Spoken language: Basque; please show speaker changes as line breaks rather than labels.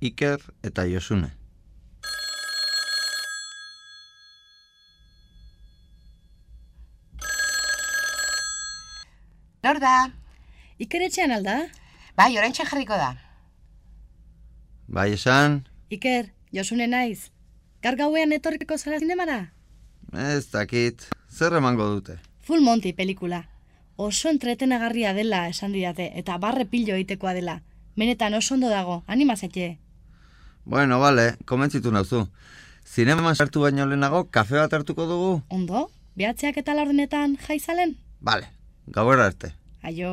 Iker eta Josune.
Nor da?
Iker etxean alda?
Bai, orain jarriko da.
Bai esan,
Iker, Josune naiz. Gar gauean etorriko zara zinemara?
ez dakit, zer emango dute.
Full Monty pelikula. Oso entretenagarria dela esan didate, eta barre pilo egitekoa dela. Benetan oso ondo dago, anima zaite.
Bueno, bale, komentzitu nauzu. Zinema sartu baino lehenago, kafe bat hartuko dugu?
Ondo? Behatzeak eta laurdenetan jaizalen?
Bale, gauera arte.
Aio.